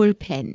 볼펜